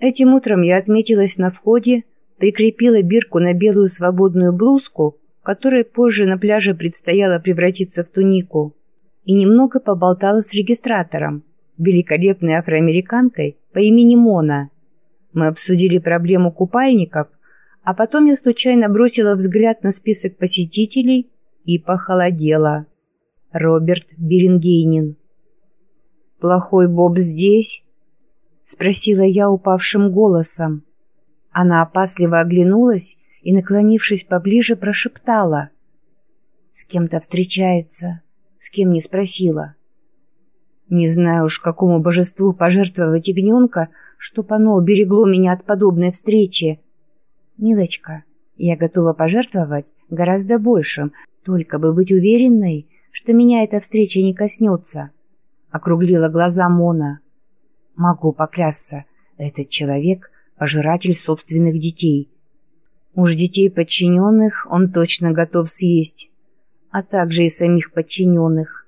Этим утром я отметилась на входе, прикрепила бирку на белую свободную блузку, которой позже на пляже предстояло превратиться в тунику, и немного поболтала с регистратором, великолепной афроамериканкой по имени Мона. Мы обсудили проблему купальников, а потом я случайно бросила взгляд на список посетителей и похолодела. Роберт Берингейнин. «Плохой Боб здесь?» Спросила я упавшим голосом. Она опасливо оглянулась и, наклонившись поближе, прошептала. «С кем-то встречается, с кем не спросила». Не знаю уж, какому божеству пожертвовать ягненка, чтоб оно уберегло меня от подобной встречи. «Милочка, я готова пожертвовать гораздо большим, только бы быть уверенной, что меня эта встреча не коснется», — округлила глаза Мона. Могу поклясться, этот человек – пожиратель собственных детей. Уж детей подчиненных он точно готов съесть, а также и самих подчиненных.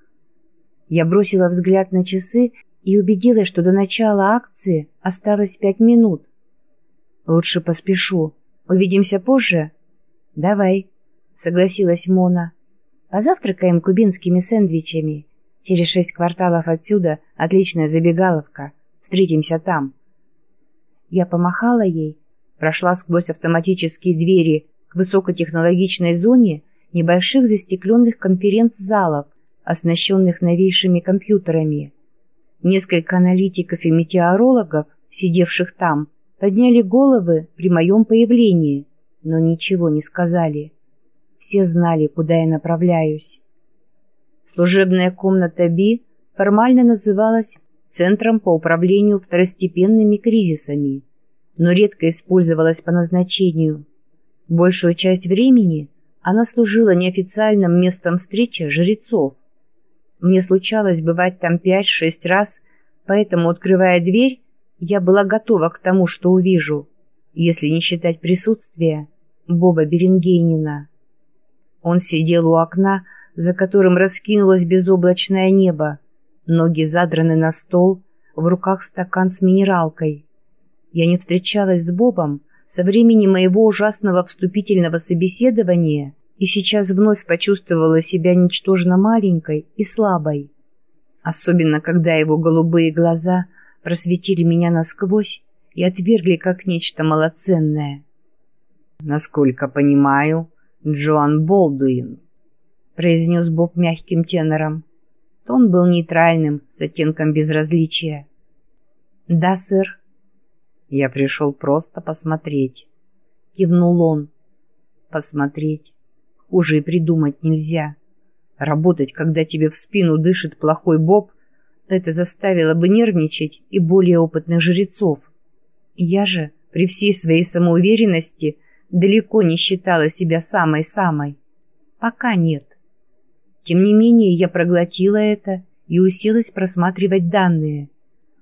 Я бросила взгляд на часы и убедилась, что до начала акции осталось пять минут. Лучше поспешу. Увидимся позже? Давай, согласилась Мона. Позавтракаем кубинскими сэндвичами. Через шесть кварталов отсюда отличная забегаловка – Встретимся там». Я помахала ей, прошла сквозь автоматические двери к высокотехнологичной зоне небольших застекленных конференц-залов, оснащенных новейшими компьютерами. Несколько аналитиков и метеорологов, сидевших там, подняли головы при моем появлении, но ничего не сказали. Все знали, куда я направляюсь. Служебная комната Би формально называлась центром по управлению второстепенными кризисами, но редко использовалась по назначению. Большую часть времени она служила неофициальным местом встречи жрецов. Мне случалось бывать там 5-6 раз, поэтому, открывая дверь, я была готова к тому, что увижу, если не считать присутствия Боба Беренгейнина. Он сидел у окна, за которым раскинулось безоблачное небо, Ноги задраны на стол, в руках стакан с минералкой. Я не встречалась с Бобом со времени моего ужасного вступительного собеседования и сейчас вновь почувствовала себя ничтожно маленькой и слабой. Особенно, когда его голубые глаза просветили меня насквозь и отвергли как нечто малоценное. «Насколько понимаю, Джоан Болдуин», — произнес Боб мягким тенором. Тон был нейтральным, с оттенком безразличия. «Да, сэр». «Я пришел просто посмотреть», — кивнул он. «Посмотреть. Хуже и придумать нельзя. Работать, когда тебе в спину дышит плохой Боб, это заставило бы нервничать и более опытных жрецов. Я же, при всей своей самоуверенности, далеко не считала себя самой-самой. Пока нет. Тем не менее, я проглотила это и уселась просматривать данные.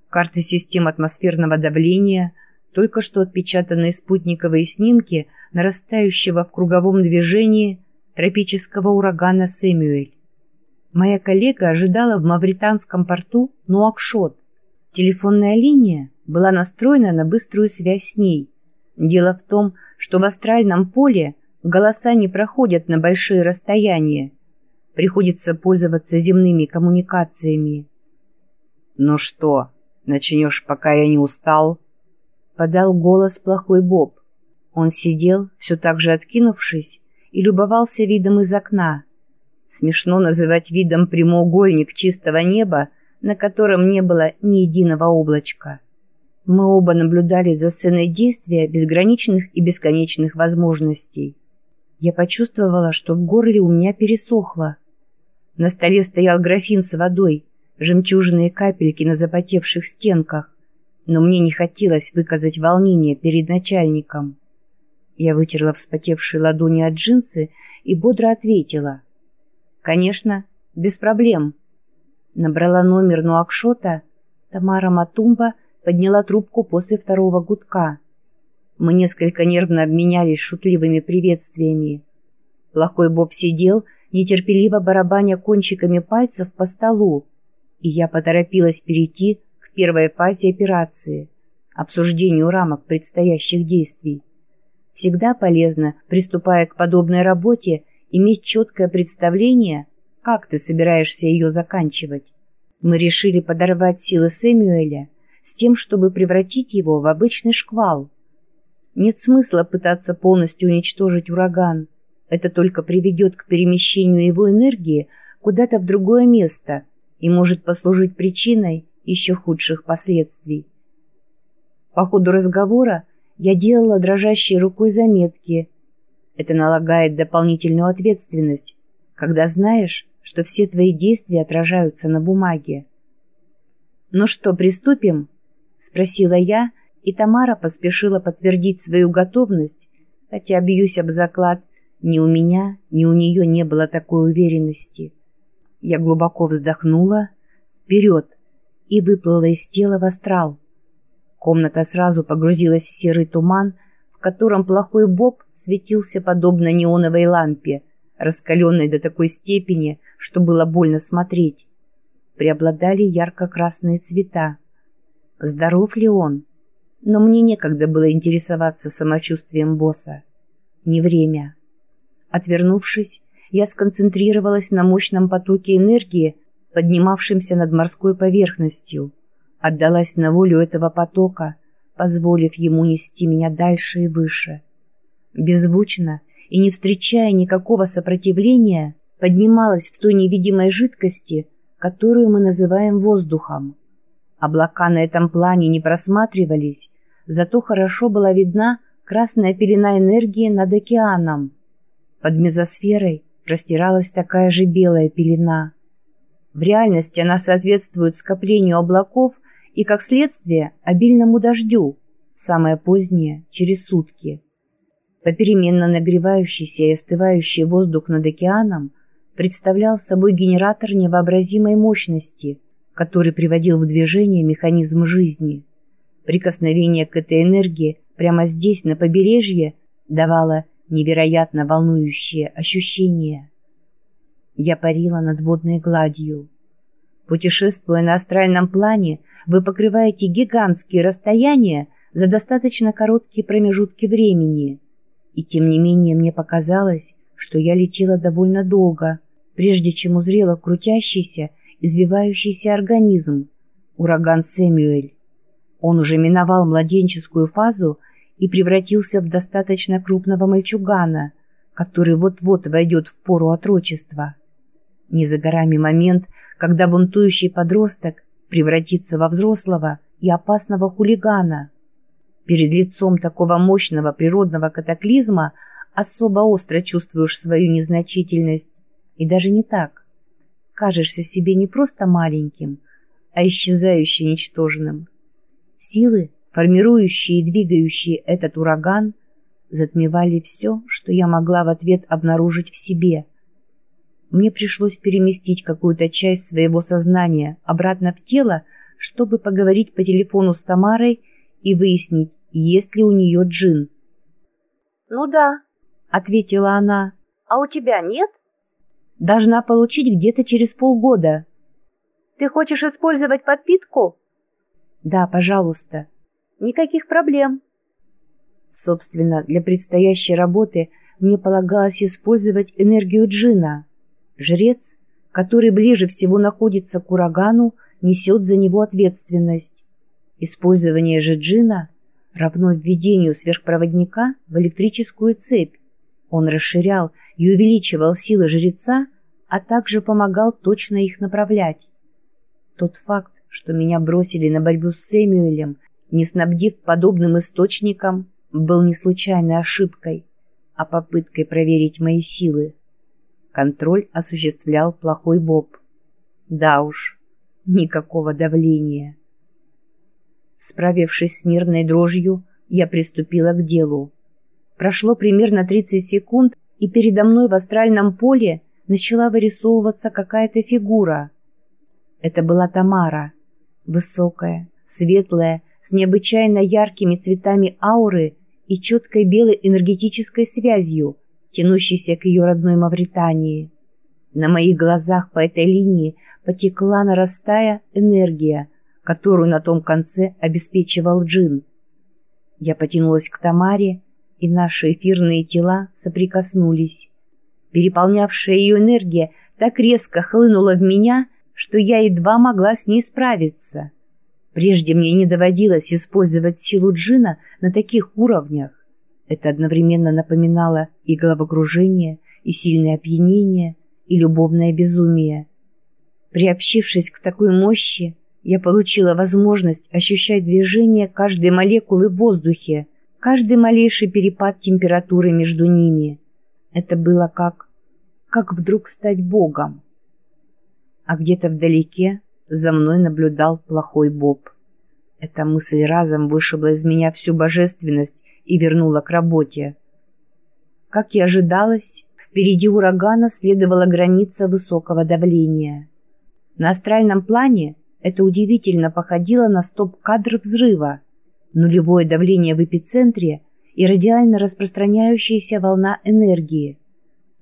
Карты систем атмосферного давления, только что отпечатанные спутниковые снимки нарастающего в круговом движении тропического урагана Сэмюэль. Моя коллега ожидала в мавританском порту Нуакшот. Телефонная линия была настроена на быструю связь с ней. Дело в том, что в астральном поле голоса не проходят на большие расстояния, приходится пользоваться земными коммуникациями. «Ну что, начнешь, пока я не устал?» Подал голос плохой Боб. Он сидел, все так же откинувшись, и любовался видом из окна. Смешно называть видом прямоугольник чистого неба, на котором не было ни единого облачка. Мы оба наблюдали за сценой действия безграничных и бесконечных возможностей. Я почувствовала, что в горле у меня пересохло. На столе стоял графин с водой, жемчужные капельки на запотевших стенках, но мне не хотелось выказать волнение перед начальником. Я вытерла вспотевшие ладони от джинсы и бодро ответила. «Конечно, без проблем». Набрала номер Нуакшота, Тамара Матумба подняла трубку после второго гудка. Мы несколько нервно обменялись шутливыми приветствиями. Плохой Боб сидел нетерпеливо барабаня кончиками пальцев по столу, и я поторопилась перейти к первой фазе операции обсуждению рамок предстоящих действий. Всегда полезно, приступая к подобной работе, иметь четкое представление, как ты собираешься ее заканчивать. Мы решили подорвать силы Сэмюэля с тем, чтобы превратить его в обычный шквал. Нет смысла пытаться полностью уничтожить ураган. Это только приведет к перемещению его энергии куда-то в другое место и может послужить причиной еще худших последствий. По ходу разговора я делала дрожащей рукой заметки. Это налагает дополнительную ответственность, когда знаешь, что все твои действия отражаются на бумаге. «Ну что, приступим?» – спросила я, и Тамара поспешила подтвердить свою готовность, хотя, бьюсь об заклад, ни у меня, ни у нее не было такой уверенности. Я глубоко вздохнула, вперед, и выплыла из тела в астрал. Комната сразу погрузилась в серый туман, в котором плохой Боб светился подобно неоновой лампе, раскаленной до такой степени, что было больно смотреть. Преобладали ярко-красные цвета. Здоров ли он? Но мне некогда было интересоваться самочувствием босса. Не время. Отвернувшись, я сконцентрировалась на мощном потоке энергии, поднимавшемся над морской поверхностью. Отдалась на волю этого потока, позволив ему нести меня дальше и выше. Беззвучно и не встречая никакого сопротивления, поднималась в той невидимой жидкости, которую мы называем воздухом. Облака на этом плане не просматривались, зато хорошо была видна красная пелена энергии над океаном. Под мезосферой простиралась такая же белая пелена. В реальности она соответствует скоплению облаков и, как следствие, обильному дождю, самое позднее, через сутки. Попеременно нагревающийся и остывающий воздух над океаном представлял собой генератор невообразимой мощности, который приводил в движение механизм жизни. Прикосновение к этой энергии прямо здесь, на побережье, давало невероятно волнующее ощущение. Я парила над водной гладью. Путешествуя на астральном плане, вы покрываете гигантские расстояния за достаточно короткие промежутки времени. И тем не менее мне показалось, что я летела довольно долго, прежде чем узрела крутящийся, извивающийся организм, ураган Сэмюэль. Он уже миновал младенческую фазу и превратился в достаточно крупного мальчугана, который вот-вот войдет в пору отрочества. Не за горами момент, когда бунтующий подросток превратится во взрослого и опасного хулигана. Перед лицом такого мощного природного катаклизма особо остро чувствуешь свою незначительность и даже не так. Кажешься себе не просто маленьким, а исчезающе ничтожным. Силы, формирующие и двигающие этот ураган, затмевали все, что я могла в ответ обнаружить в себе. Мне пришлось переместить какую-то часть своего сознания обратно в тело, чтобы поговорить по телефону с Тамарой и выяснить, есть ли у нее джин. «Ну да», — ответила она. «А у тебя нет?» должна получить где-то через полгода. Ты хочешь использовать подпитку? Да, пожалуйста. Никаких проблем. Собственно, для предстоящей работы мне полагалось использовать энергию джина. Жрец, который ближе всего находится к урагану, несет за него ответственность. Использование же джина равно введению сверхпроводника в электрическую цепь. Он расширял и увеличивал силы жреца, а также помогал точно их направлять. Тот факт, что меня бросили на борьбу с Сэмюэлем, не снабдив подобным источником, был не случайной ошибкой, а попыткой проверить мои силы. Контроль осуществлял плохой Боб. Да уж, никакого давления. Справившись с нервной дрожью, я приступила к делу. Прошло примерно 30 секунд, и передо мной в астральном поле начала вырисовываться какая-то фигура. Это была Тамара. Высокая, светлая, с необычайно яркими цветами ауры и четкой белой энергетической связью, тянущейся к ее родной Мавритании. На моих глазах по этой линии потекла, нарастая, энергия, которую на том конце обеспечивал джин. Я потянулась к Тамаре, и наши эфирные тела соприкоснулись. Переполнявшая ее энергия так резко хлынула в меня, что я едва могла с ней справиться. Прежде мне не доводилось использовать силу джина на таких уровнях. Это одновременно напоминало и головокружение, и сильное опьянение, и любовное безумие. Приобщившись к такой мощи, я получила возможность ощущать движение каждой молекулы в воздухе, каждый малейший перепад температуры между ними. Это было как... как вдруг стать Богом. А где-то вдалеке за мной наблюдал плохой Боб. Эта мысль разом вышибла из меня всю божественность и вернула к работе. Как и ожидалось, впереди урагана следовала граница высокого давления. На астральном плане это удивительно походило на стоп-кадр взрыва. Нулевое давление в эпицентре и радиально распространяющаяся волна энергии.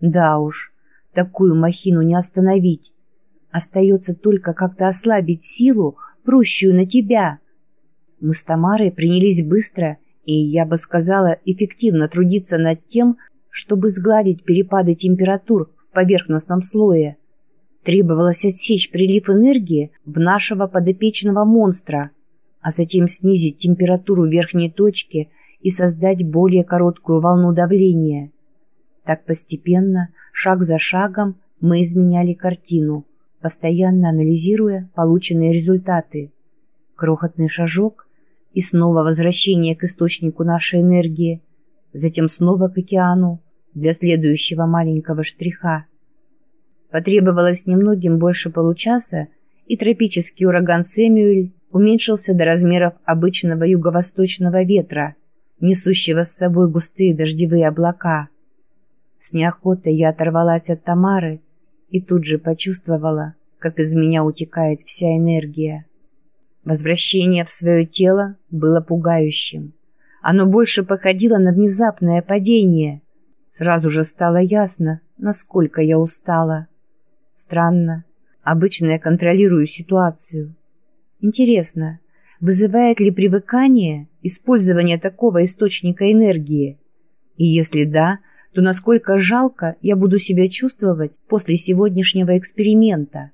Да уж, такую махину не остановить. Остается только как-то ослабить силу, прущую на тебя. Мы с Тамарой принялись быстро и, я бы сказала, эффективно трудиться над тем, чтобы сгладить перепады температур в поверхностном слое. Требовалось отсечь прилив энергии в нашего подопечного монстра, а затем снизить температуру верхней точки и создать более короткую волну давления. Так постепенно, шаг за шагом, мы изменяли картину, постоянно анализируя полученные результаты. Крохотный шажок и снова возвращение к источнику нашей энергии, затем снова к океану для следующего маленького штриха. Потребовалось немногим больше получаса, и тропический ураган Сэмюэль уменьшился до размеров обычного юго-восточного ветра, несущего с собой густые дождевые облака. С неохотой я оторвалась от Тамары и тут же почувствовала, как из меня утекает вся энергия. Возвращение в свое тело было пугающим. Оно больше походило на внезапное падение. Сразу же стало ясно, насколько я устала. Странно. Обычно я контролирую ситуацию. Интересно, вызывает ли привыкание использование такого источника энергии? И если да, то насколько жалко я буду себя чувствовать после сегодняшнего эксперимента?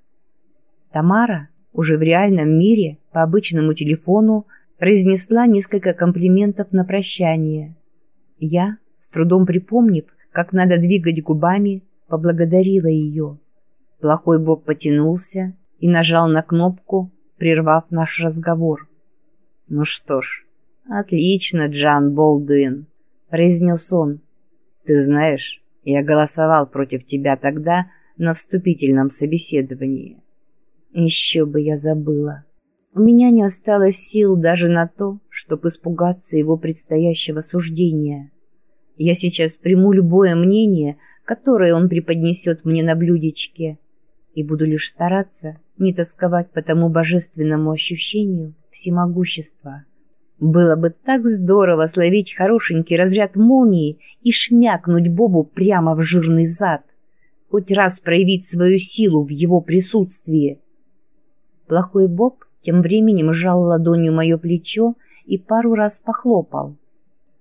Тамара уже в реальном мире по обычному телефону произнесла несколько комплиментов на прощание. Я, с трудом припомнив, как надо двигать губами, поблагодарила ее. Плохой Боб потянулся и нажал на кнопку, прервав наш разговор. «Ну что ж, отлично, Джан Болдуин», — произнес он. «Ты знаешь, я голосовал против тебя тогда на вступительном собеседовании». «Еще бы я забыла. У меня не осталось сил даже на то, чтобы испугаться его предстоящего суждения. Я сейчас приму любое мнение, которое он преподнесет мне на блюдечке, и буду лишь стараться не тосковать по тому божественному ощущению всемогущества. Было бы так здорово словить хорошенький разряд молнии и шмякнуть Бобу прямо в жирный зад, хоть раз проявить свою силу в его присутствии. Плохой Боб тем временем сжал ладонью мое плечо и пару раз похлопал.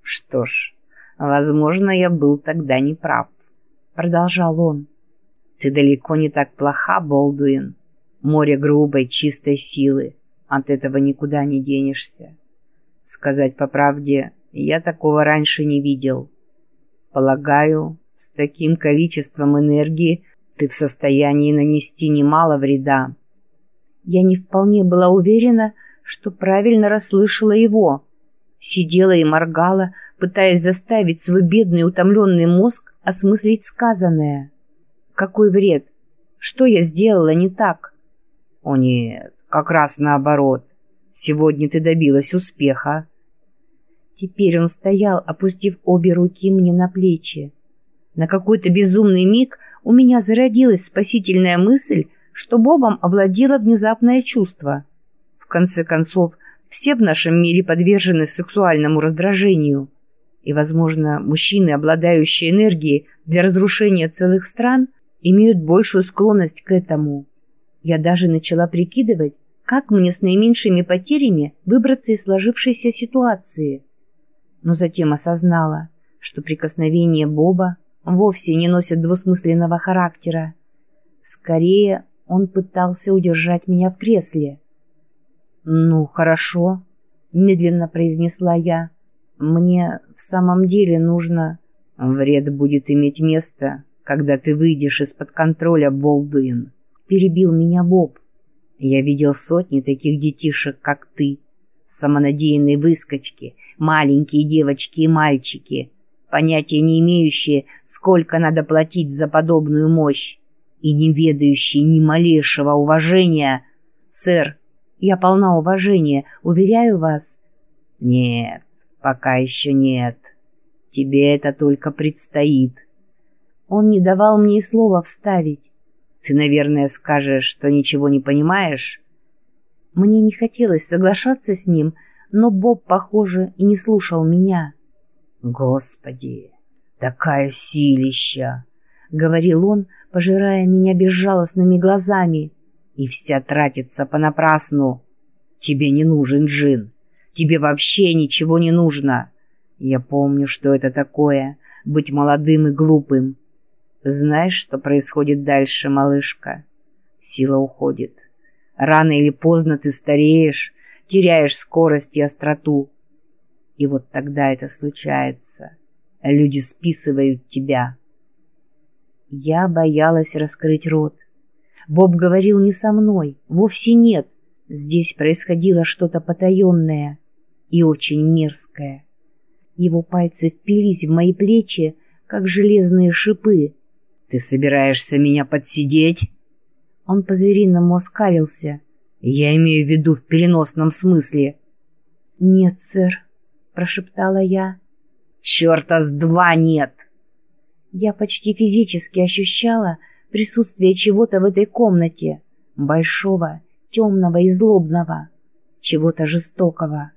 «Что ж, возможно, я был тогда неправ», — продолжал он. Ты далеко не так плоха, Болдуин. Море грубой, чистой силы. От этого никуда не денешься. Сказать по правде, я такого раньше не видел. Полагаю, с таким количеством энергии ты в состоянии нанести немало вреда. Я не вполне была уверена, что правильно расслышала его. Сидела и моргала, пытаясь заставить свой бедный утомленный мозг осмыслить сказанное. Какой вред? Что я сделала не так? О нет, как раз наоборот. Сегодня ты добилась успеха. Теперь он стоял, опустив обе руки мне на плечи. На какой-то безумный миг у меня зародилась спасительная мысль, что Бобом овладело внезапное чувство. В конце концов, все в нашем мире подвержены сексуальному раздражению. И, возможно, мужчины, обладающие энергией для разрушения целых стран – имеют большую склонность к этому. Я даже начала прикидывать, Как мне с наименьшими потерями выбраться из сложившейся ситуации? Но затем осознала, что прикосновение Боба вовсе не носит двусмысленного характера. Скорее, он пытался удержать меня в кресле. «Ну, хорошо», — медленно произнесла я. «Мне в самом деле нужно...» «Вред будет иметь место, когда ты выйдешь из-под контроля, Болдуин», — перебил меня Боб. «Я видел сотни таких детишек, как ты, самонадеянные выскочки, маленькие девочки и мальчики, понятия не имеющие, сколько надо платить за подобную мощь, и не ведающие ни малейшего уважения. Сэр, я полна уважения, уверяю вас. Нет, пока еще нет. Тебе это только предстоит. Он не давал мне и слова вставить. Ты, наверное, скажешь, что ничего не понимаешь. Мне не хотелось соглашаться с ним, но Боб, похоже, и не слушал меня. «Господи, такая силища!» — говорил он, пожирая меня безжалостными глазами. «И вся тратится понапрасну. Тебе не нужен джин. Тебе вообще ничего не нужно. Я помню, что это такое — быть молодым и глупым. Знаешь, что происходит дальше, малышка? Сила уходит. Рано или поздно ты стареешь, теряешь скорость и остроту. И вот тогда это случается. Люди списывают тебя. Я боялась раскрыть рот. Боб говорил не со мной, вовсе нет. Здесь происходило что-то потаенное и очень мерзкое. Его пальцы впились в мои плечи, как железные шипы. «Ты собираешься меня подсидеть?» Он по-звериному оскалился. «Я имею в виду в переносном смысле». «Нет, сэр», — прошептала я. «Черта с два нет!» Я почти физически ощущала присутствие чего-то в этой комнате, большого, темного и злобного, чего-то жестокого.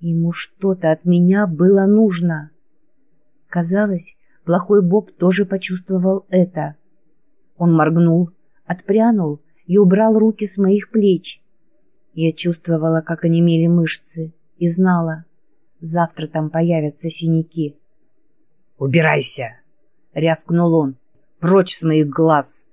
Ему что-то от меня было нужно. Казалось, плохой Боб тоже почувствовал это. Он моргнул, отпрянул и убрал руки с моих плеч. Я чувствовала, как онемели мышцы, и знала, завтра там появятся синяки. «Убирайся!» — рявкнул он. «Прочь с моих глаз!»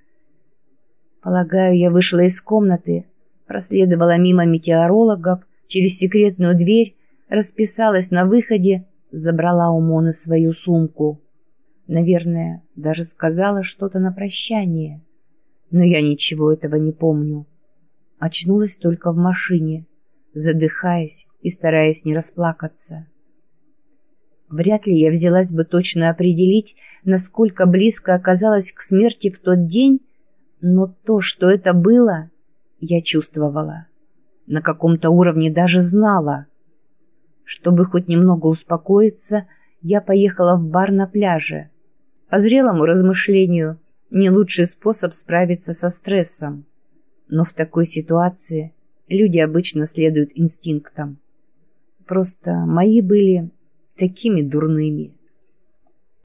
Полагаю, я вышла из комнаты, проследовала мимо метеорологов через секретную дверь расписалась на выходе, забрала у Моны свою сумку. Наверное, даже сказала что-то на прощание. Но я ничего этого не помню. Очнулась только в машине, задыхаясь и стараясь не расплакаться. Вряд ли я взялась бы точно определить, насколько близко оказалась к смерти в тот день, но то, что это было, я чувствовала. На каком-то уровне даже знала – чтобы хоть немного успокоиться, я поехала в бар на пляже. По зрелому размышлению, не лучший способ справиться со стрессом. Но в такой ситуации люди обычно следуют инстинктам. Просто мои были такими дурными.